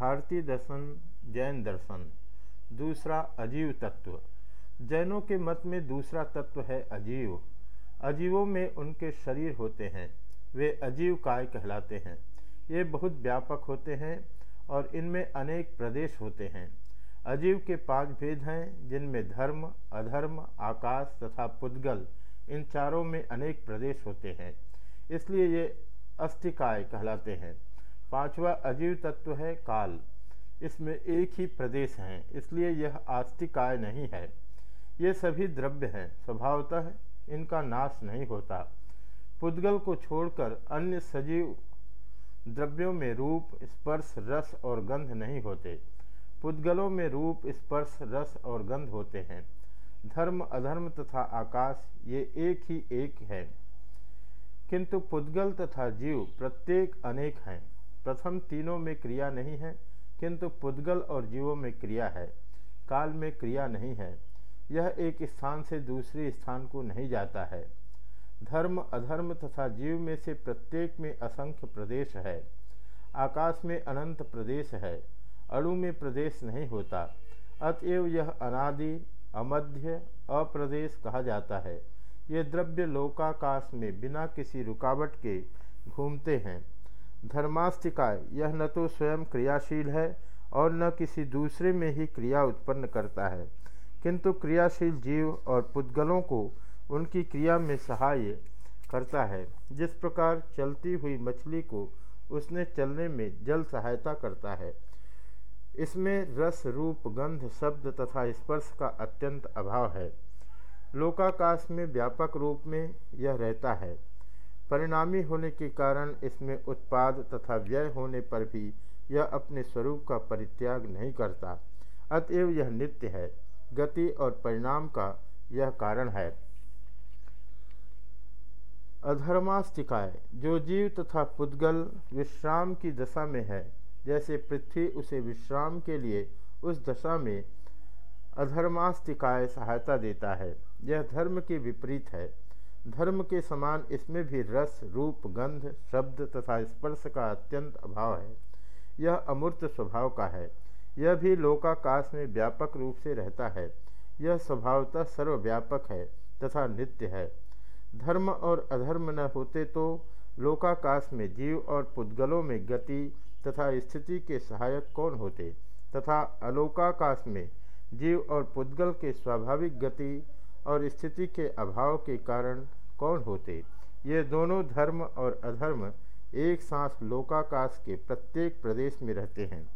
भारतीय दर्शन, जैन दर्शन। दूसरा, अजीव तत्व। जैनों के मत में दूसरा तत्व है अजीव। अजीवों में उनके शरीर होते हैं। वे अजीव काय कहलाते हैं। ये बहुत व्यापक होते हैं और इनमें अनेक प्रदेश होते हैं। अजीव के पाँच भेद हैं, जिनमें धर्म, अधर्म, आकाश तथा पुद्गल, इन चारों में अनेक प्रदेश होते हैं। इसलिए ये अस्थिकाय कहलाते हैं। पांचवा अजीव तत्व है काल। इसमें एक ही प्रदेश है, इसलिए यह आस्तिकाय नहीं है। ये सभी द्रव्य हैं, स्वभावतः इनका नाश नहीं होता। पुद्गल को छोड़कर अन्य सजीव द्रव्यों में रूप, स्पर्श, रस और गंध नहीं होते। पुद्गलों में रूप, स्पर्श, रस और गंध होते हैं। धर्म, अधर्म तथा आकाश, ये एक ही एक है। किंतु पुद्गल तथा जीव प्रत्येक अनेक हैं। प्रथम तीनों में क्रिया नहीं है, किंतु पुद्गल और जीवों में क्रिया है। काल में क्रिया नहीं है। यह एक स्थान से दूसरे स्थान को नहीं जाता है। धर्म, अधर्म तथा जीव में से प्रत्येक में असंख्य प्रदेश है। आकाश में अनंत प्रदेश है। अणु में प्रदेश नहीं होता। अतएव यह अनादि, अमध्य, अप्रदेश कहा जाता है। ये द्रव्य लोकाकाश में बिना किसी रुकावट के घूमते हैं। धर्मास्तिकाय। यह न तो स्वयं क्रियाशील है और न किसी दूसरे में ही क्रिया उत्पन्न करता है। किंतु क्रियाशील जीव और पुद्गलों को उनकी क्रिया में सहाय करता है। जिस प्रकार चलती हुई मछली को उसने चलने में जल सहायता करता है, इसमें रस, रूप, गंध, शब्द तथा स्पर्श का अत्यंत अभाव है। लोकाकाश में व्यापक रूप में यह रहता है। परिणामी होने के कारण इसमें उत्पाद तथा व्यय होने पर भी यह अपने स्वरूप का परित्याग नहीं करता। अतएव यह नित्य है। गति और परिणाम का यह कारण है। अधर्मास्तिकाय जो जीव तथा पुद्गल विश्राम की दशा में है, जैसे पृथ्वी उसे विश्राम के लिए उस दशा में अधर्मास्तिकाय सहायता देता है। यह धर्म के विपरीत है। धर्म के समान इसमें भी रस, रूप, गंध, शब्द तथा स्पर्श का अत्यंत अभाव है। यह अमूर्त स्वभाव का है। यह भी लोकाकाश में व्यापक रूप से रहता है। यह स्वभावतः सर्वव्यापक है तथा नित्य है। धर्म और अधर्म न होते तो लोकाकाश में जीव और पुद्गलों में गति तथा स्थिति के सहायक कौन होते? तथा अलोकाकाश में जीव और पुद्गल के स्वाभाविक गति और स्थिति के अभाव के कारण कौन होते? ये दोनों धर्म और अधर्म एक साथ लोकाकाश के प्रत्येक प्रदेश में रहते हैं।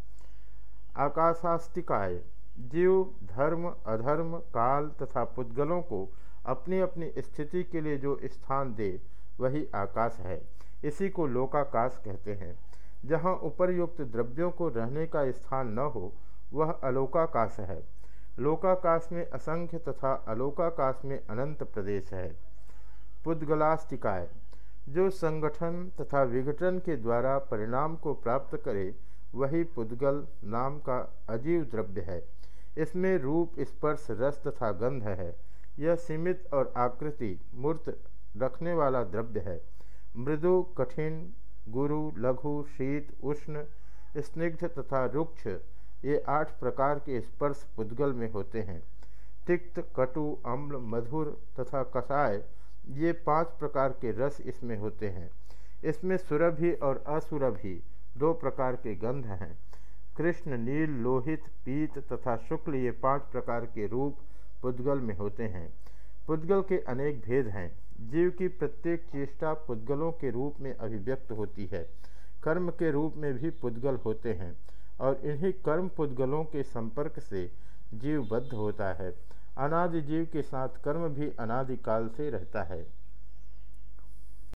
आकाशास्तिकाय, जीव, धर्म, अधर्म, काल तथा पुद्गलों को अपनी अपनी स्थिति के लिए जो स्थान दे, वही आकाश है। इसी को लोकाकाश कहते हैं। जहाँ उपरयुक्त द्रव्यों को रहने का स्थान न हो, वह अलोकाकाश है। लोकाकाश में असंख्य तथा अलोकाकाश में अनंत प्रदेश है। पुद्गलास्तिकाय, जो संगठन तथा विघटन के द्वारा परिणाम को प्राप्त करे, वही पुद्गल नाम का अजीव द्रव्य है। इसमें रूप, स्पर्श, रस तथा गंध है। यह सीमित और आकृति, मूर्त रखने वाला द्रव्य है। मृदु, कठिन, गुरु, लघु, शीत, उष्ण, स्निग्ध तथा रुक्ष ये आठ प्रकार के स्पर्श पुद्गल में होते हैं। तिक्त, कटु, अम्ल, मधुर तथा कषाय ये पाँच प्रकार के रस इसमें होते हैं। इसमें सुरभि और असुरभि दो प्रकार के गंध हैं। कृष्ण, नील, लोहित, पीत तथा शुक्ल ये पाँच प्रकार के रूप पुद्गल में होते हैं। पुद्गल के अनेक भेद हैं। जीव की प्रत्येक चेष्टा पुद्गलों के रूप में अभिव्यक्त होती है। कर्म के रूप में भी पुद्गल होते हैं। और इन्हीं कर्म पुद्गलों के संपर्क से जीव बद्ध होता है। अनादि जीव के साथ कर्म भी अनादि काल से रहता है।